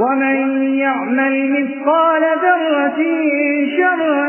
ومن يعمل مثقال ذرة شرا